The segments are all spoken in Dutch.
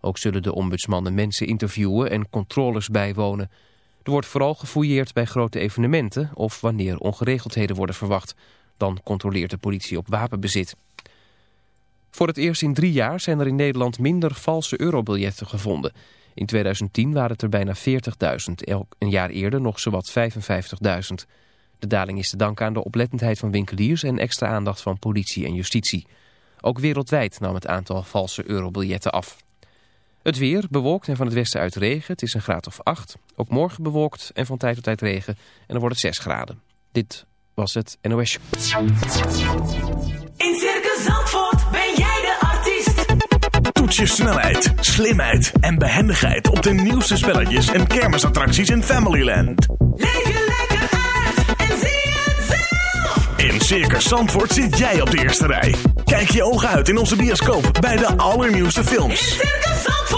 Ook zullen de ombudsmannen mensen interviewen en controles bijwonen. Er wordt vooral gefouilleerd bij grote evenementen of wanneer ongeregeldheden worden verwacht. Dan controleert de politie op wapenbezit. Voor het eerst in drie jaar zijn er in Nederland minder valse eurobiljetten gevonden. In 2010 waren het er bijna 40.000, een jaar eerder nog zowat 55.000. De daling is te danken aan de oplettendheid van winkeliers en extra aandacht van politie en justitie. Ook wereldwijd nam het aantal valse eurobiljetten af. Het weer bewolkt en van het westen uit regen. Het is een graad of 8. Ook morgen bewolkt en van tijd tot tijd regen. En dan wordt het 6 graden. Dit was het NOS. In Circus Zandvoort ben jij de artiest. Toets je snelheid, slimheid en behendigheid op de nieuwste spelletjes en kermisattracties in Familyland. Leef je lekker uit en zie het zelf. In Circus Zandvoort zit jij op de eerste rij. Kijk je ogen uit in onze bioscoop bij de allernieuwste In films. Circus Zandvoort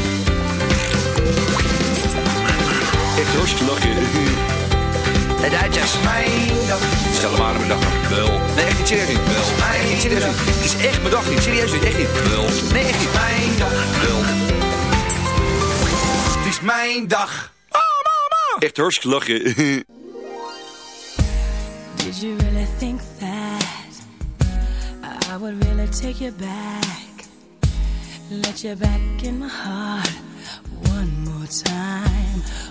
Echt hartstikke lachen. De Duitsers. Mijn dag. Stel maar mijn dag. Wel. Nee, echt niet serieus. Wel. Nee, niet serieus. Het is echt mijn dag niet. Serieus niet. Echt niet. Wel. Nee, echt niet. Mijn dag. Wel. Het is mijn dag. Echt hartstikke lachen. Did you really think that I would really take you back? Let you back in my heart one more time.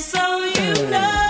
so you know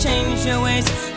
change your ways.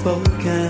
Spoken,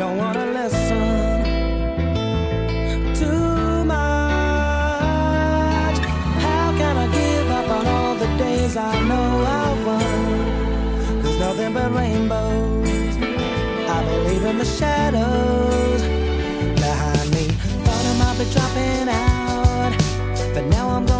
don't want to listen too much. How can I give up on all the days I know I've won? There's nothing but rainbows. I believe in the shadows behind me. Thought I might be dropping out, but now I'm gonna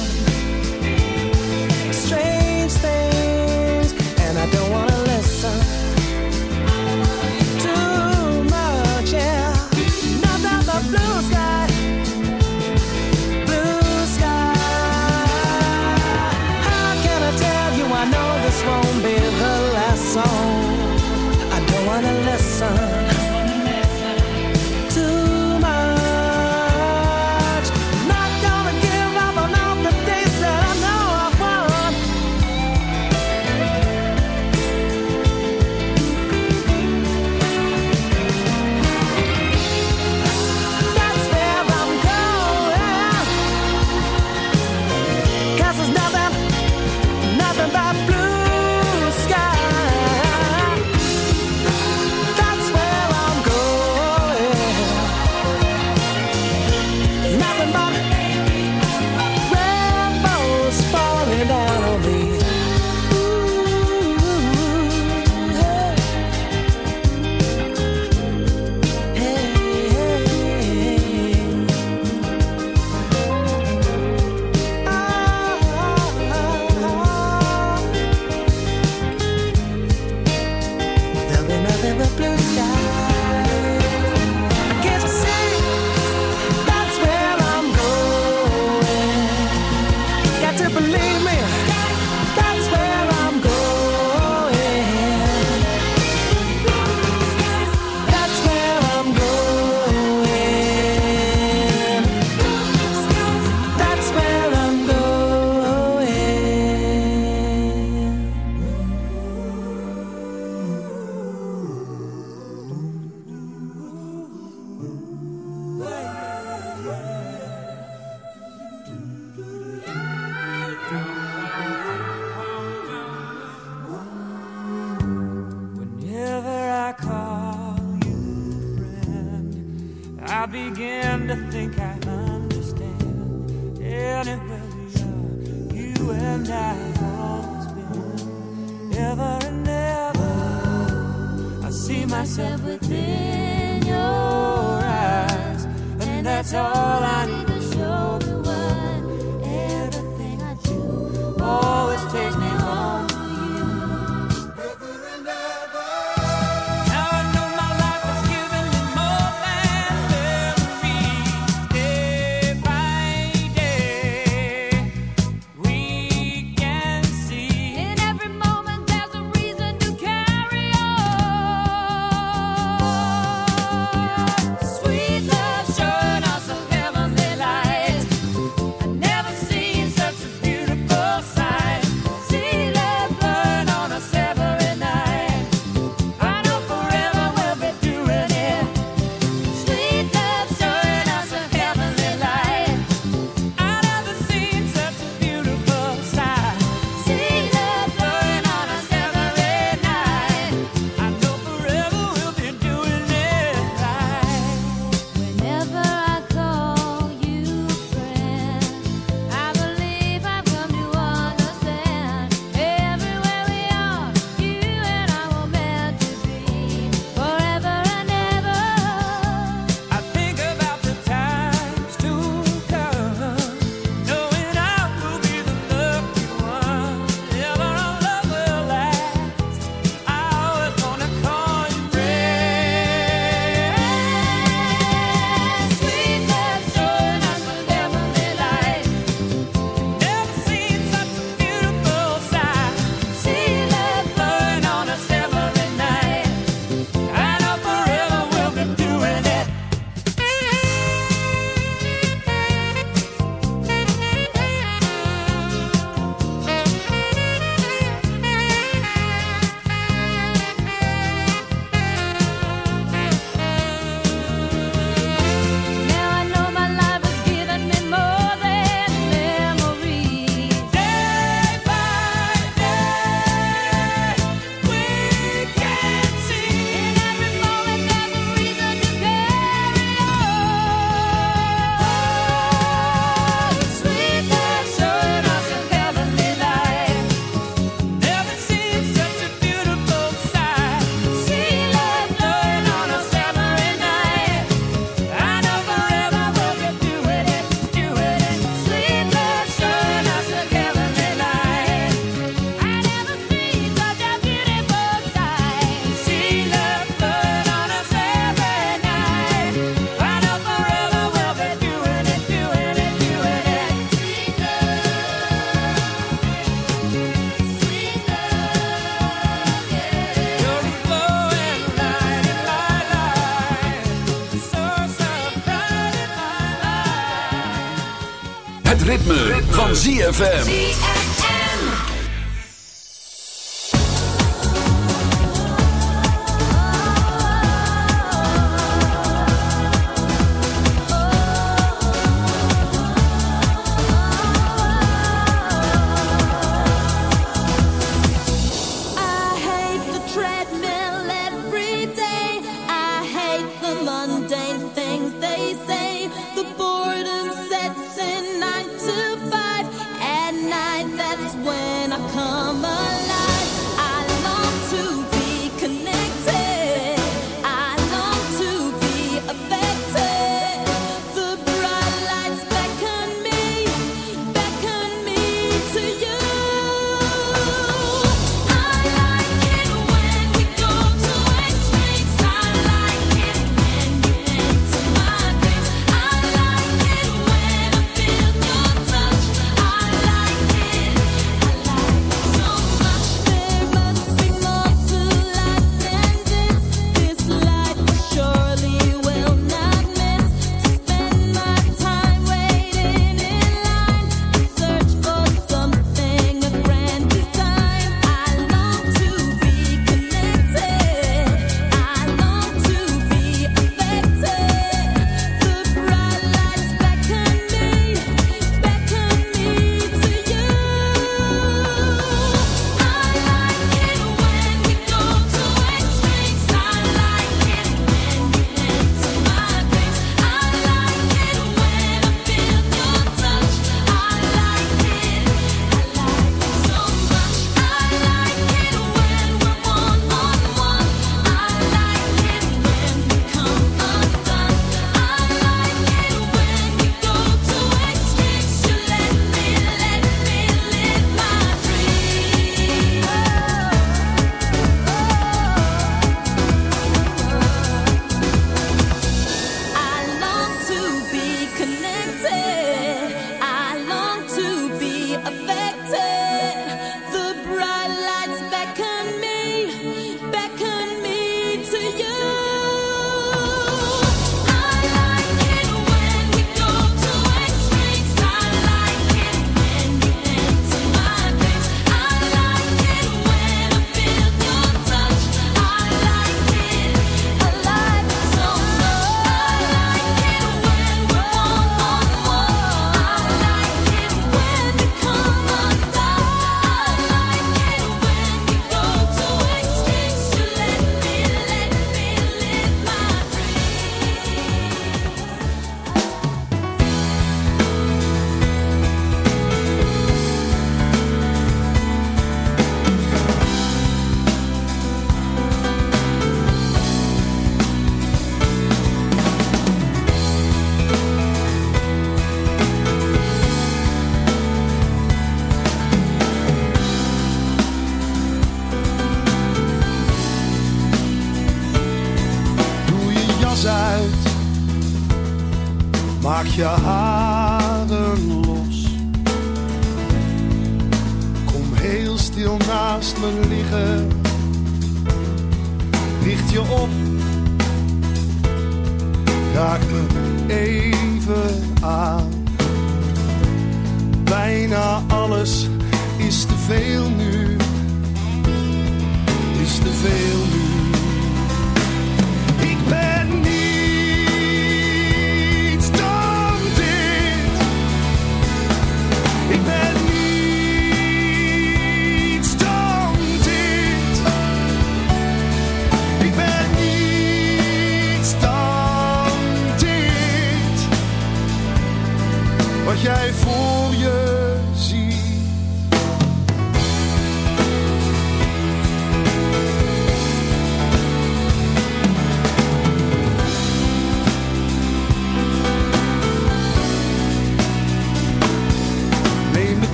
ZFM.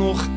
Nog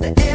the end.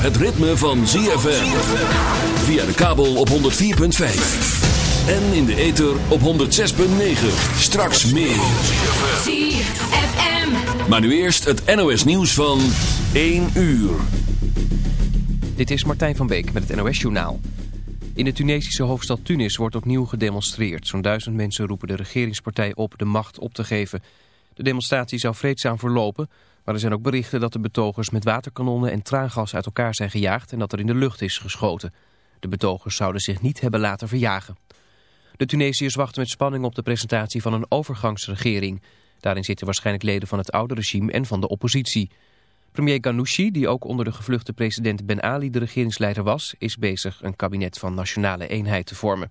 Het ritme van ZFM. Via de kabel op 104.5. En in de ether op 106.9. Straks meer. ZFM. Maar nu eerst het NOS nieuws van 1 uur. Dit is Martijn van Beek met het NOS-journaal. In de Tunesische hoofdstad Tunis wordt opnieuw gedemonstreerd. Zo'n duizend mensen roepen de regeringspartij op de macht op te geven. De demonstratie zou vreedzaam verlopen, maar er zijn ook berichten dat de betogers met waterkanonnen en traangas uit elkaar zijn gejaagd en dat er in de lucht is geschoten. De betogers zouden zich niet hebben laten verjagen. De Tunesiërs wachten met spanning op de presentatie van een overgangsregering. Daarin zitten waarschijnlijk leden van het oude regime en van de oppositie. Premier Ghanouchi, die ook onder de gevluchte president Ben Ali de regeringsleider was, is bezig een kabinet van nationale eenheid te vormen.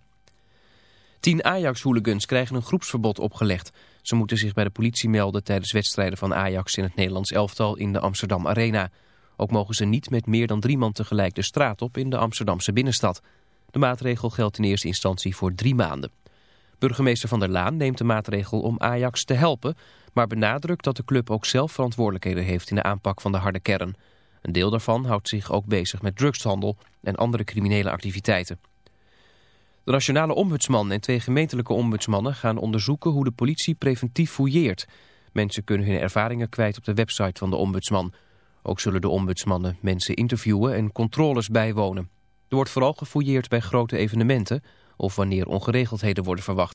Tien Ajax-hooligans krijgen een groepsverbod opgelegd. Ze moeten zich bij de politie melden tijdens wedstrijden van Ajax in het Nederlands elftal in de Amsterdam Arena. Ook mogen ze niet met meer dan drie man tegelijk de straat op in de Amsterdamse binnenstad. De maatregel geldt in eerste instantie voor drie maanden. Burgemeester Van der Laan neemt de maatregel om Ajax te helpen, maar benadrukt dat de club ook zelf verantwoordelijkheden heeft in de aanpak van de harde kern. Een deel daarvan houdt zich ook bezig met drugshandel en andere criminele activiteiten. De nationale ombudsman en twee gemeentelijke ombudsmannen gaan onderzoeken hoe de politie preventief fouilleert. Mensen kunnen hun ervaringen kwijt op de website van de ombudsman. Ook zullen de ombudsmannen mensen interviewen en controles bijwonen. Er wordt vooral gefouilleerd bij grote evenementen of wanneer ongeregeldheden worden verwacht.